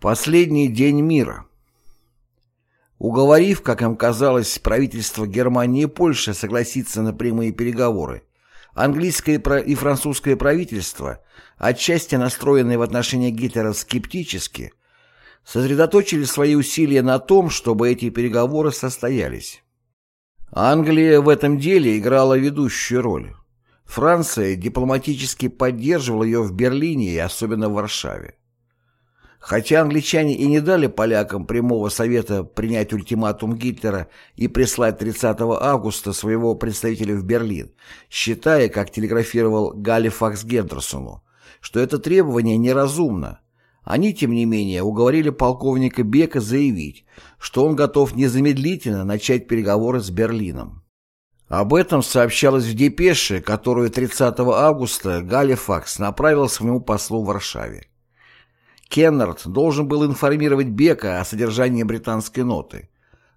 Последний день мира. Уговорив, как им казалось, правительство Германии и Польши согласиться на прямые переговоры, английское и французское правительство, отчасти настроенные в отношении Гитлера скептически, сосредоточили свои усилия на том, чтобы эти переговоры состоялись. Англия в этом деле играла ведущую роль. Франция дипломатически поддерживала ее в Берлине и особенно в Варшаве. Хотя англичане и не дали полякам прямого совета принять ультиматум Гитлера и прислать 30 августа своего представителя в Берлин, считая, как телеграфировал Галифакс Гендерсону, что это требование неразумно, они, тем не менее, уговорили полковника Бека заявить, что он готов незамедлительно начать переговоры с Берлином. Об этом сообщалось в депеше, которую 30 августа Галифакс направил своему послу в Варшаве. Кеннард должен был информировать Бека о содержании британской ноты,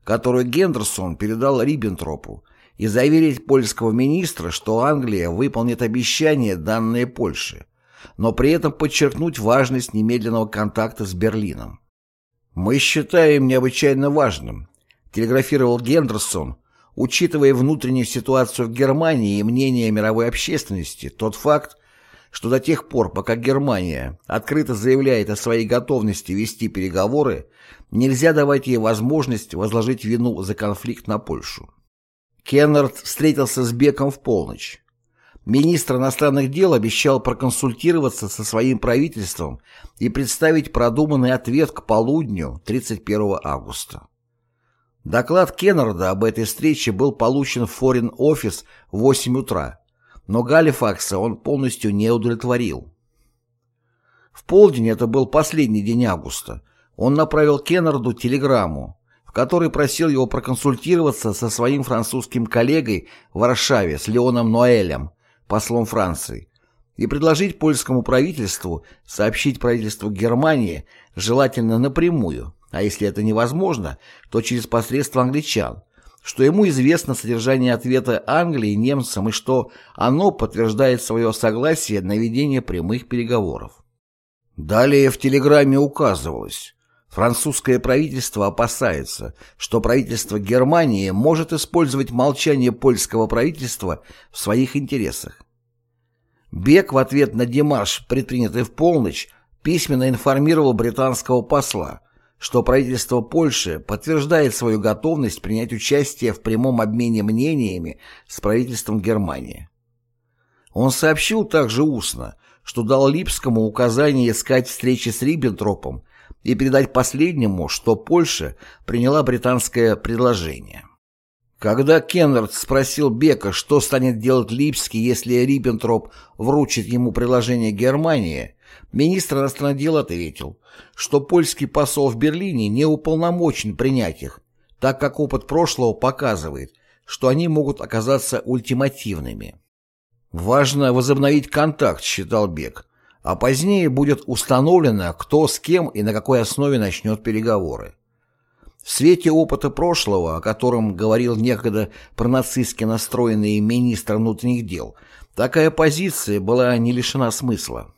которую Гендерсон передал Риббентропу, и заверить польского министра, что Англия выполнит обещание, данное Польше, но при этом подчеркнуть важность немедленного контакта с Берлином. «Мы считаем необычайно важным», — телеграфировал Гендерсон, учитывая внутреннюю ситуацию в Германии и мнение мировой общественности, тот факт, что до тех пор, пока Германия открыто заявляет о своей готовности вести переговоры, нельзя давать ей возможность возложить вину за конфликт на Польшу. Кеннард встретился с Беком в полночь. Министр иностранных дел обещал проконсультироваться со своим правительством и представить продуманный ответ к полудню 31 августа. Доклад Кеннарда об этой встрече был получен в Foreign Office в 8 утра, но Галифакса он полностью не удовлетворил. В полдень, это был последний день августа, он направил Кеннарду телеграмму, в которой просил его проконсультироваться со своим французским коллегой в Варшаве с Леоном Ноэлем, послом Франции, и предложить польскому правительству сообщить правительству Германии желательно напрямую, а если это невозможно, то через посредство англичан, что ему известно содержание ответа Англии немцам и что оно подтверждает свое согласие на ведение прямых переговоров. Далее в телеграмме указывалось, французское правительство опасается, что правительство Германии может использовать молчание польского правительства в своих интересах. Бек в ответ на демарш, предпринятый в полночь, письменно информировал британского посла, что правительство Польши подтверждает свою готовность принять участие в прямом обмене мнениями с правительством Германии. Он сообщил также устно, что дал Липскому указание искать встречи с Риббентропом и передать последнему, что Польша приняла британское предложение. Когда Кеннард спросил Бека, что станет делать Липский, если Риббентроп вручит ему предложение Германии, министр иностранных дел ответил, что польский посол в Берлине не уполномочен принять их, так как опыт прошлого показывает, что они могут оказаться ультимативными. «Важно возобновить контакт», — считал Бек, а позднее будет установлено, кто с кем и на какой основе начнет переговоры. В свете опыта прошлого, о котором говорил некогда пронацистски настроенный министр внутренних дел, такая позиция была не лишена смысла.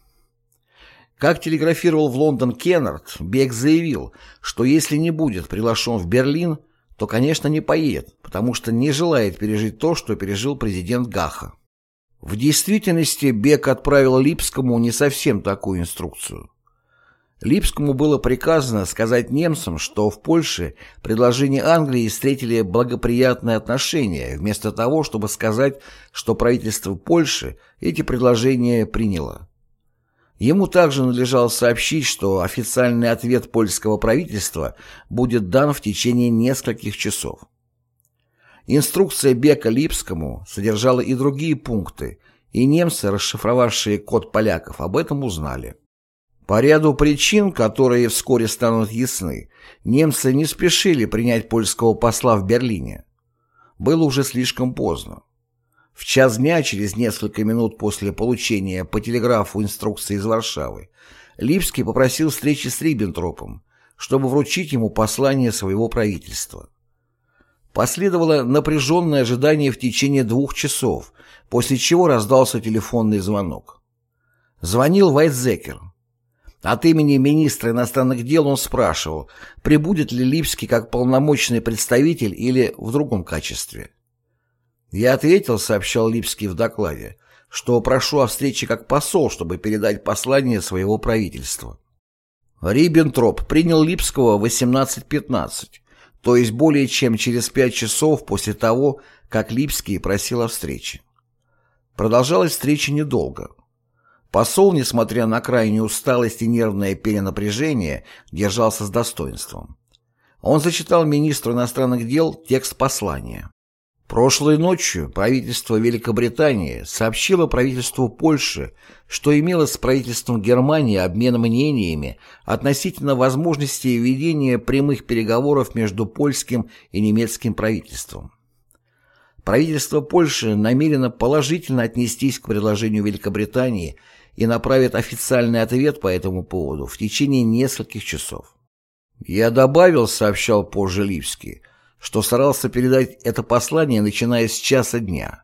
Как телеграфировал в Лондон Кеннард, Бек заявил, что если не будет приглашен в Берлин, то, конечно, не поедет, потому что не желает пережить то, что пережил президент Гаха. В действительности Бек отправил Липскому не совсем такую инструкцию. Липскому было приказано сказать немцам, что в Польше предложение Англии встретили благоприятные отношения, вместо того, чтобы сказать, что правительство Польши эти предложения приняло. Ему также надлежало сообщить, что официальный ответ польского правительства будет дан в течение нескольких часов. Инструкция Бека Липскому содержала и другие пункты, и немцы, расшифровавшие код поляков, об этом узнали. По ряду причин, которые вскоре станут ясны, немцы не спешили принять польского посла в Берлине. Было уже слишком поздно. В час дня, через несколько минут после получения по телеграфу инструкции из Варшавы, Липский попросил встречи с Риббентропом, чтобы вручить ему послание своего правительства. Последовало напряженное ожидание в течение двух часов, после чего раздался телефонный звонок. Звонил Вайтзекер. От имени министра иностранных дел он спрашивал, прибудет ли Липский как полномочный представитель или в другом качестве. Я ответил, сообщал Липский в докладе, что прошу о встрече как посол, чтобы передать послание своего правительства. Риббентроп принял Липского в 18.15, то есть более чем через пять часов после того, как Липский просил о встрече. Продолжалась встреча недолго. Посол, несмотря на крайнюю усталость и нервное перенапряжение, держался с достоинством. Он зачитал министру иностранных дел текст послания. Прошлой ночью правительство Великобритании сообщило правительству Польши, что имело с правительством Германии обмен мнениями относительно возможности ведения прямых переговоров между польским и немецким правительством. Правительство Польши намерено положительно отнестись к предложению Великобритании и направит официальный ответ по этому поводу в течение нескольких часов. «Я добавил», — сообщал позже Липский, что старался передать это послание, начиная с часа дня.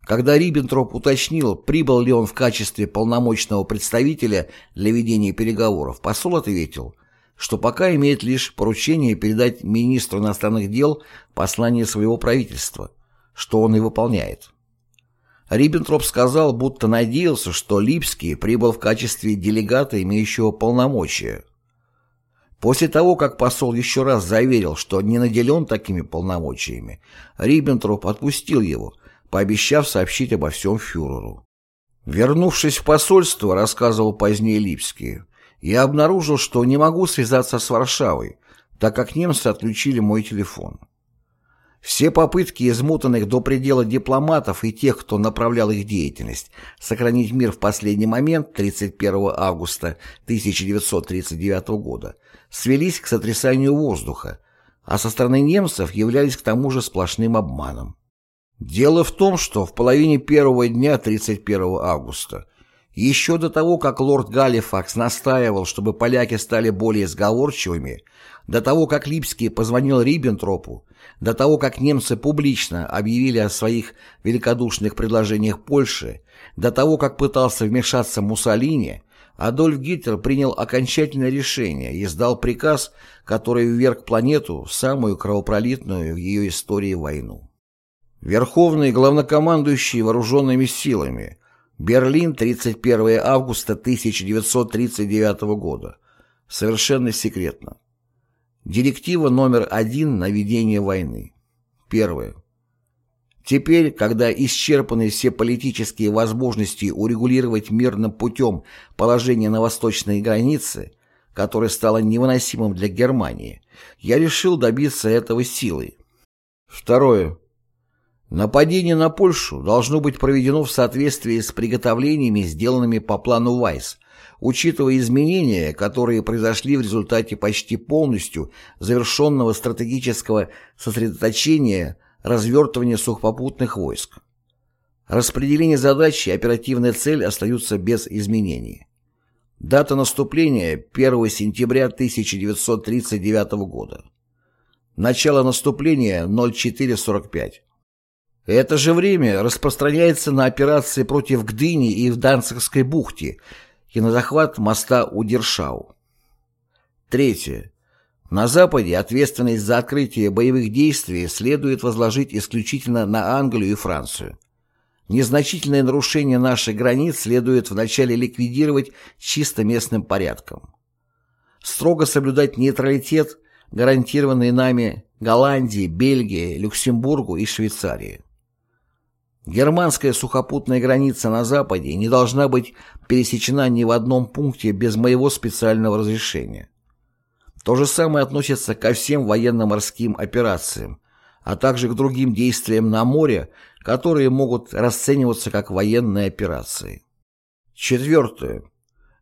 Когда Риббентроп уточнил, прибыл ли он в качестве полномочного представителя для ведения переговоров, посол ответил, что пока имеет лишь поручение передать министру иностранных дел послание своего правительства, что он и выполняет. Риббентроп сказал, будто надеялся, что Липский прибыл в качестве делегата, имеющего полномочия. После того, как посол еще раз заверил, что не наделен такими полномочиями, Риббентроп отпустил его, пообещав сообщить обо всем фюреру. Вернувшись в посольство, рассказывал позднее Липский, я обнаружил, что не могу связаться с Варшавой, так как немцы отключили мой телефон. Все попытки измотанных до предела дипломатов и тех, кто направлял их деятельность, сохранить мир в последний момент 31 августа 1939 года свелись к сотрясанию воздуха, а со стороны немцев являлись к тому же сплошным обманом. Дело в том, что в половине первого дня 31 августа еще до того, как лорд Галифакс настаивал, чтобы поляки стали более сговорчивыми, до того, как Липский позвонил Риббентропу, до того, как немцы публично объявили о своих великодушных предложениях Польше, до того, как пытался вмешаться Муссолини, Адольф Гитлер принял окончательное решение и издал приказ, который вверг планету в самую кровопролитную в ее истории войну. Верховный главнокомандующий вооруженными силами – Берлин, 31 августа 1939 года. Совершенно секретно. Директива номер один на ведение войны. Первое. Теперь, когда исчерпаны все политические возможности урегулировать мирным путем положение на восточной границе, которое стало невыносимым для Германии, я решил добиться этого силой. Второе. Нападение на Польшу должно быть проведено в соответствии с приготовлениями, сделанными по плану Вайс, учитывая изменения, которые произошли в результате почти полностью завершенного стратегического сосредоточения развертывания сухопутных войск. Распределение задач и оперативная цель остаются без изменений. Дата наступления – 1 сентября 1939 года. Начало наступления – 04.45. Это же время распространяется на операции против Гдыни и в Данцигской бухте и на захват моста у Дершау. Третье. На Западе ответственность за открытие боевых действий следует возложить исключительно на Англию и Францию. Незначительное нарушение наших границ следует вначале ликвидировать чисто местным порядком. Строго соблюдать нейтралитет, гарантированный нами Голландии, Бельгии, Люксембургу и Швейцарии. Германская сухопутная граница на Западе не должна быть пересечена ни в одном пункте без моего специального разрешения. То же самое относится ко всем военно-морским операциям, а также к другим действиям на море, которые могут расцениваться как военные операции. Четвертое.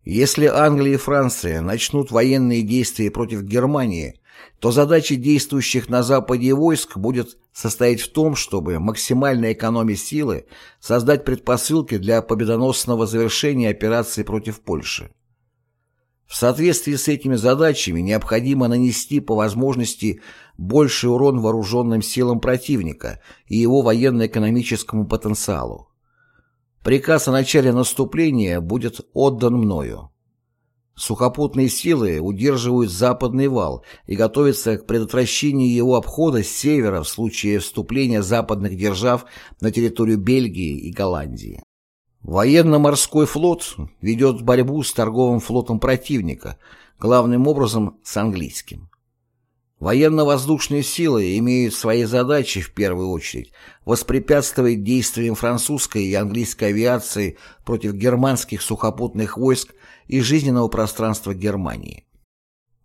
Если Англия и Франция начнут военные действия против Германии, то задача действующих на Западе войск будет состоять в том, чтобы максимально экономя силы создать предпосылки для победоносного завершения операции против Польши. В соответствии с этими задачами необходимо нанести по возможности больший урон вооруженным силам противника и его военно-экономическому потенциалу. Приказ о начале наступления будет отдан мною. Сухопутные силы удерживают западный вал и готовятся к предотвращению его обхода с севера в случае вступления западных держав на территорию Бельгии и Голландии. Военно-морской флот ведет борьбу с торговым флотом противника, главным образом с английским. Военно-воздушные силы имеют свои задачи в первую очередь воспрепятствовать действиям французской и английской авиации против германских сухопутных войск и жизненного пространства Германии.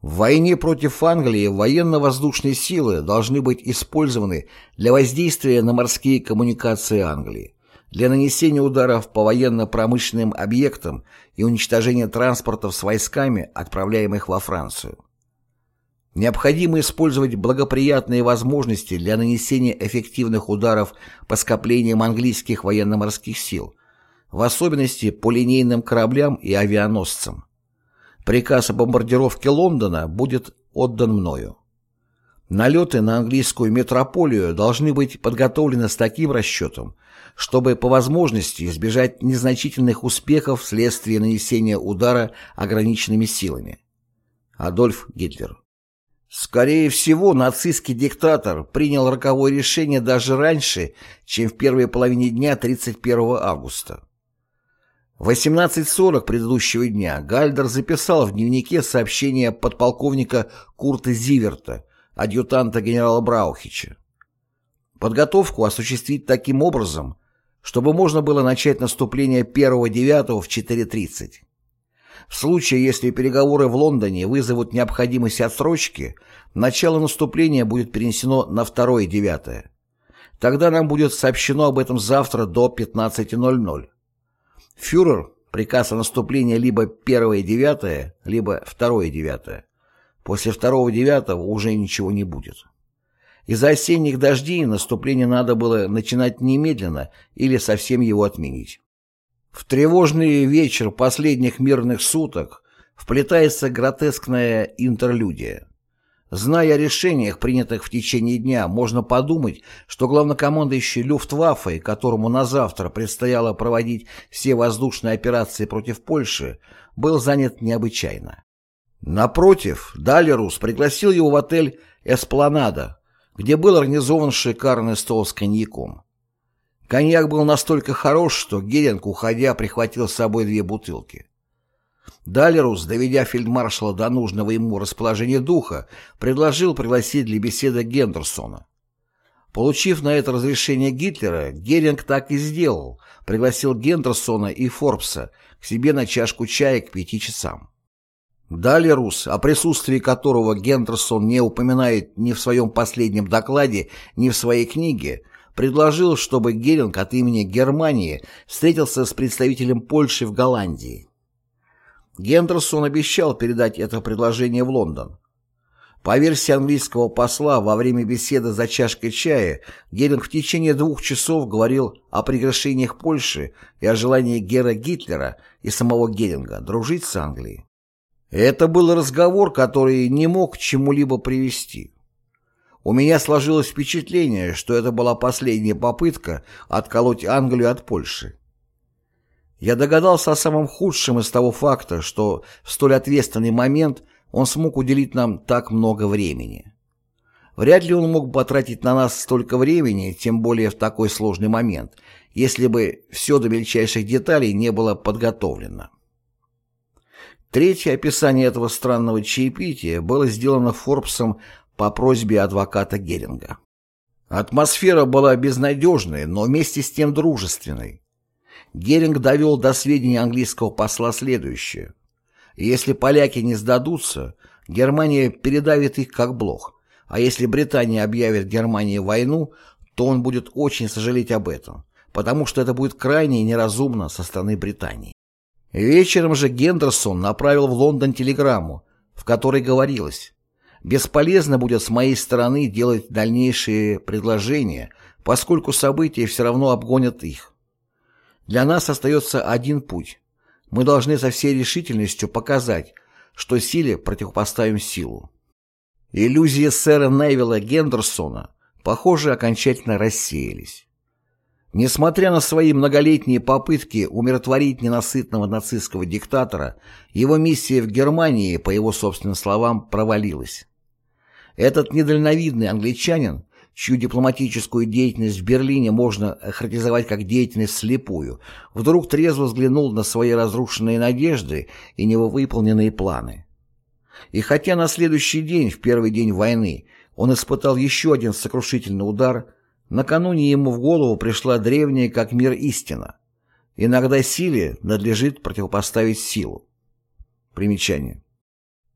В войне против Англии военно-воздушные силы должны быть использованы для воздействия на морские коммуникации Англии, для нанесения ударов по военно-промышленным объектам и уничтожения транспортов с войсками, отправляемых во Францию. Необходимо использовать благоприятные возможности для нанесения эффективных ударов по скоплениям английских военно-морских сил, в особенности по линейным кораблям и авианосцам. Приказ о бомбардировке Лондона будет отдан мною. Налеты на английскую метрополию должны быть подготовлены с таким расчетом, чтобы по возможности избежать незначительных успехов вследствие нанесения удара ограниченными силами. Адольф Гитлер Скорее всего, нацистский диктатор принял роковое решение даже раньше, чем в первой половине дня 31 августа. В 18.40 предыдущего дня Гальдер записал в дневнике сообщение подполковника Курта Зиверта, адъютанта генерала Браухича. Подготовку осуществить таким образом, чтобы можно было начать наступление 1-9 в 4.30. В случае, если переговоры в Лондоне вызовут необходимость отсрочки, начало наступления будет перенесено на 2-9. Тогда нам будет сообщено об этом завтра до 15.00. Фюрер приказ о наступлении либо 1-9, либо 2-9. После 2-9 уже ничего не будет. Из-за осенних дождей наступление надо было начинать немедленно или совсем его отменить. В тревожный вечер последних мирных суток вплетается гротескная интерлюдия. Зная о решениях, принятых в течение дня, можно подумать, что главнокомандующий Люфтваффе, которому на завтра предстояло проводить все воздушные операции против Польши, был занят необычайно. Напротив, Далерус пригласил его в отель «Эспланада», где был организован шикарный стол с коньяком. Коньяк был настолько хорош, что Геринг, уходя, прихватил с собой две бутылки. Далерус, доведя фельдмаршала до нужного ему расположения духа, предложил пригласить для беседы Гендерсона. Получив на это разрешение Гитлера, Геринг так и сделал, пригласил Гендерсона и Форбса к себе на чашку чая к пяти часам. Далерус, о присутствии которого Гендерсон не упоминает ни в своем последнем докладе, ни в своей книге, предложил, чтобы Геринг от имени Германии встретился с представителем Польши в Голландии. Гендерсон обещал передать это предложение в Лондон. По версии английского посла, во время беседы за чашкой чая Геринг в течение двух часов говорил о прегрешениях Польши и о желании Гера Гитлера и самого Геринга дружить с Англией. Это был разговор, который не мог к чему-либо привести. У меня сложилось впечатление, что это была последняя попытка отколоть Англию от Польши. Я догадался о самом худшем из того факта, что в столь ответственный момент он смог уделить нам так много времени. Вряд ли он мог потратить на нас столько времени, тем более в такой сложный момент, если бы все до мельчайших деталей не было подготовлено. Третье описание этого странного чаепития было сделано Форбсом по просьбе адвоката Геринга. Атмосфера была безнадежной, но вместе с тем дружественной. Геринг довел до сведения английского посла следующее. Если поляки не сдадутся, Германия передавит их как блох, а если Британия объявит Германии войну, то он будет очень сожалеть об этом, потому что это будет крайне неразумно со стороны Британии. Вечером же Гендерсон направил в Лондон телеграмму, в которой говорилось Бесполезно будет с моей стороны делать дальнейшие предложения, поскольку события все равно обгонят их. Для нас остается один путь. Мы должны со всей решительностью показать, что силе противопоставим силу. Иллюзии сэра Невилла Гендерсона, похоже, окончательно рассеялись. Несмотря на свои многолетние попытки умиротворить ненасытного нацистского диктатора, его миссия в Германии, по его собственным словам, провалилась. Этот недальновидный англичанин, чью дипломатическую деятельность в Берлине можно охарактеризовать как деятельность слепую, вдруг трезво взглянул на свои разрушенные надежды и невыполненные планы. И хотя на следующий день, в первый день войны, он испытал еще один сокрушительный удар, накануне ему в голову пришла древняя как мир истина. Иногда силе надлежит противопоставить силу. Примечание.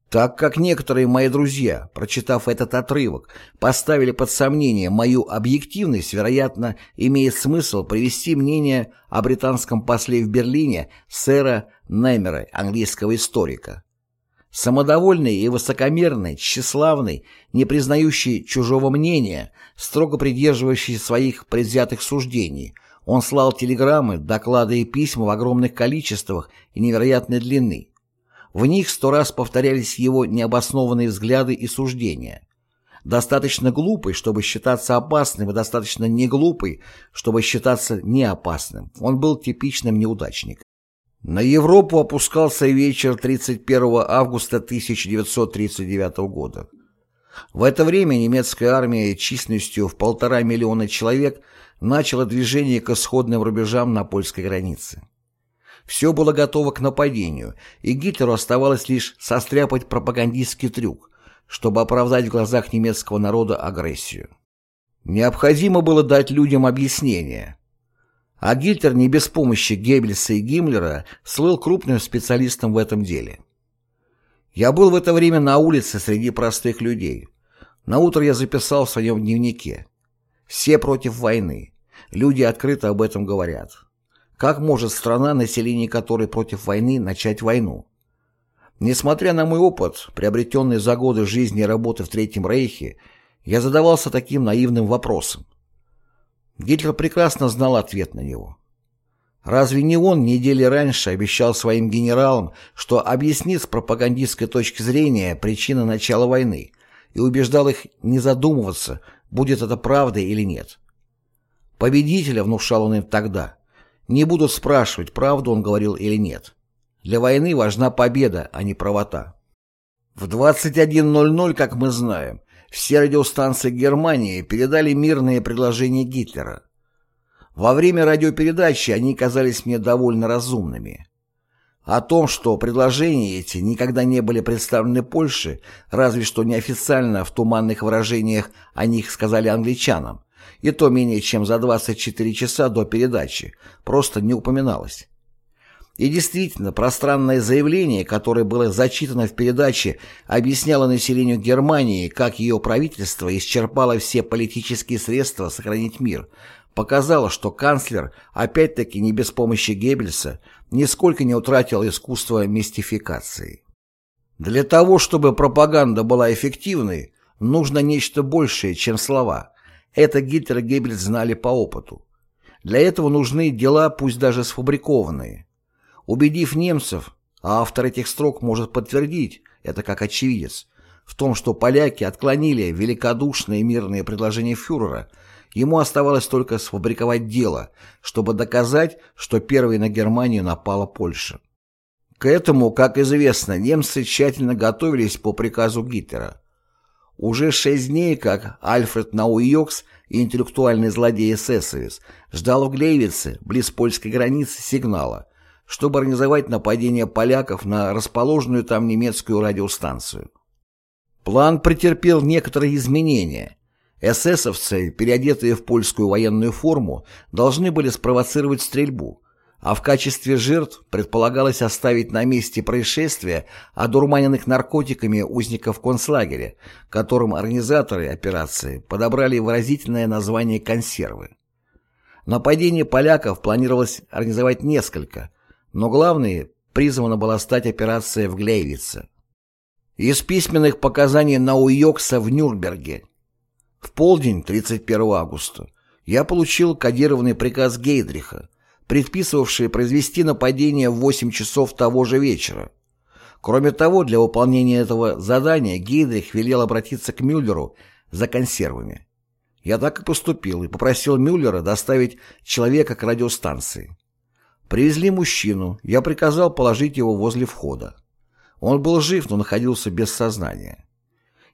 Так как некоторые мои друзья, прочитав этот отрывок, поставили под сомнение мою объективность, вероятно, имеет смысл привести мнение о британском после в Берлине сэра Немера, английского историка. Самодовольный и высокомерный, тщеславный, не признающий чужого мнения, строго придерживающий своих предвзятых суждений, он слал телеграммы, доклады и письма в огромных количествах и невероятной длины. В них сто раз повторялись его необоснованные взгляды и суждения. Достаточно глупый, чтобы считаться опасным, и достаточно неглупый, чтобы считаться неопасным. Он был типичным неудачником. На Европу опускался вечер 31 августа 1939 года. В это время немецкая армия численностью в полтора миллиона человек начала движение к исходным рубежам на польской границе. Все было готово к нападению, и Гитлеру оставалось лишь состряпать пропагандистский трюк, чтобы оправдать в глазах немецкого народа агрессию. Необходимо было дать людям объяснение, а Гитлер не без помощи Геббельса и Гиммлера слыл крупным специалистом в этом деле. Я был в это время на улице среди простых людей. На утро я записал в своем дневнике. Все против войны. Люди открыто об этом говорят. Как может страна, население которой против войны, начать войну? Несмотря на мой опыт, приобретенный за годы жизни и работы в Третьем Рейхе, я задавался таким наивным вопросом. Гитлер прекрасно знал ответ на него. Разве не он недели раньше обещал своим генералам, что объяснит с пропагандистской точки зрения причины начала войны и убеждал их не задумываться, будет это правдой или нет? Победителя, внушал он им тогда, не будут спрашивать, правду он говорил или нет. Для войны важна победа, а не правота. В 21.00, как мы знаем, все радиостанции Германии передали мирные предложения Гитлера. Во время радиопередачи они казались мне довольно разумными. О том, что предложения эти никогда не были представлены Польше, разве что неофициально в туманных выражениях о них сказали англичанам, и то менее чем за 24 часа до передачи, просто не упоминалось. И действительно, пространное заявление, которое было зачитано в передаче, объясняло населению Германии, как ее правительство исчерпало все политические средства сохранить мир, показало, что канцлер, опять-таки не без помощи Геббельса, нисколько не утратил искусство мистификации. Для того, чтобы пропаганда была эффективной, нужно нечто большее, чем слова. Это Гитлер и Геббельс знали по опыту. Для этого нужны дела, пусть даже сфабрикованные. Убедив немцев, а автор этих строк может подтвердить, это как очевидец, в том, что поляки отклонили великодушные мирные предложения фюрера, ему оставалось только сфабриковать дело, чтобы доказать, что первой на Германию напала Польша. К этому, как известно, немцы тщательно готовились по приказу Гитлера. Уже шесть дней, как Альфред Науйокс, интеллектуальный злодей эсэсовец, ждал в Глейвице, близ польской границы, сигнала, чтобы организовать нападение поляков на расположенную там немецкую радиостанцию. План претерпел некоторые изменения. Эсэсовцы, переодетые в польскую военную форму, должны были спровоцировать стрельбу, а в качестве жертв предполагалось оставить на месте происшествия одурманенных наркотиками узников концлагеря, которым организаторы операции подобрали выразительное название «консервы». Нападение поляков планировалось организовать несколько, но главной призвана была стать операция в Глейвице. Из письменных показаний Науйокса в Нюрнберге. В полдень 31 августа я получил кодированный приказ Гейдриха, предписывавший произвести нападение в 8 часов того же вечера. Кроме того, для выполнения этого задания Гейдрих велел обратиться к Мюллеру за консервами. Я так и поступил и попросил Мюллера доставить человека к радиостанции. Привезли мужчину, я приказал положить его возле входа. Он был жив, но находился без сознания.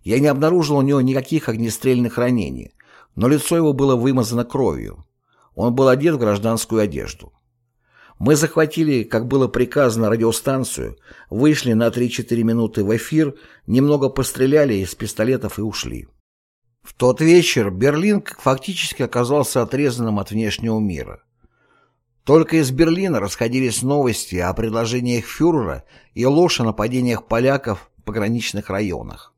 Я не обнаружил у него никаких огнестрельных ранений, но лицо его было вымазано кровью. Он был одет в гражданскую одежду. Мы захватили, как было приказано, радиостанцию, вышли на 3-4 минуты в эфир, немного постреляли из пистолетов и ушли. В тот вечер Берлин фактически оказался отрезанным от внешнего мира. Только из Берлина расходились новости о предложениях фюрера и ложь о нападениях поляков в пограничных районах.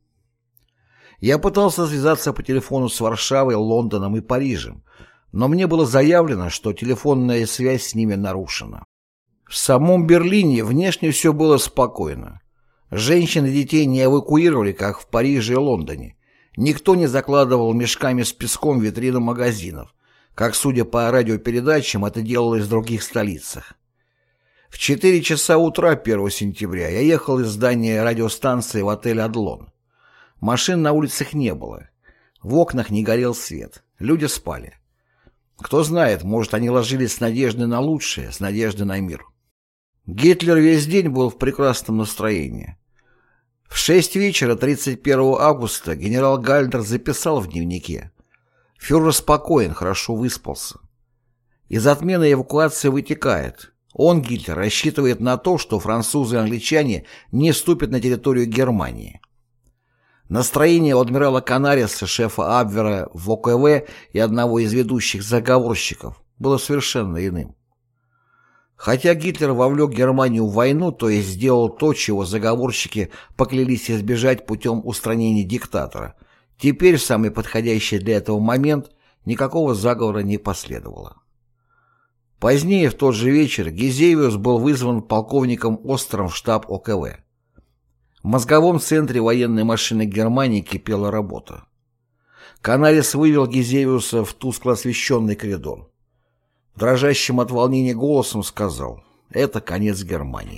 Я пытался связаться по телефону с Варшавой, Лондоном и Парижем, но мне было заявлено, что телефонная связь с ними нарушена. В самом Берлине внешне все было спокойно. Женщин и детей не эвакуировали, как в Париже и Лондоне. Никто не закладывал мешками с песком витрины магазинов, как, судя по радиопередачам, это делалось в других столицах. В 4 часа утра 1 сентября я ехал из здания радиостанции в отель «Адлон». Машин на улицах не было. В окнах не горел свет. Люди спали. Кто знает, может, они ложились с надеждой на лучшее, с надеждой на мир. Гитлер весь день был в прекрасном настроении. В шесть вечера 31 августа генерал Гальдер записал в дневнике. Фюрер спокоен, хорошо выспался. Из отмены эвакуации вытекает. Он, Гитлер, рассчитывает на то, что французы и англичане не вступят на территорию Германии. Настроение у адмирала Канариса, шефа Абвера в ОКВ и одного из ведущих заговорщиков было совершенно иным. Хотя Гитлер вовлек Германию в войну, то есть сделал то, чего заговорщики поклялись избежать путем устранения диктатора, теперь в самый подходящий для этого момент никакого заговора не последовало. Позднее, в тот же вечер, Гизевиус был вызван полковником Остером в штаб ОКВ. В мозговом центре военной машины Германии кипела работа. Канарис вывел Гизевиуса в тускло освещенный коридор. Дрожащим от волнения голосом сказал «Это конец Германии».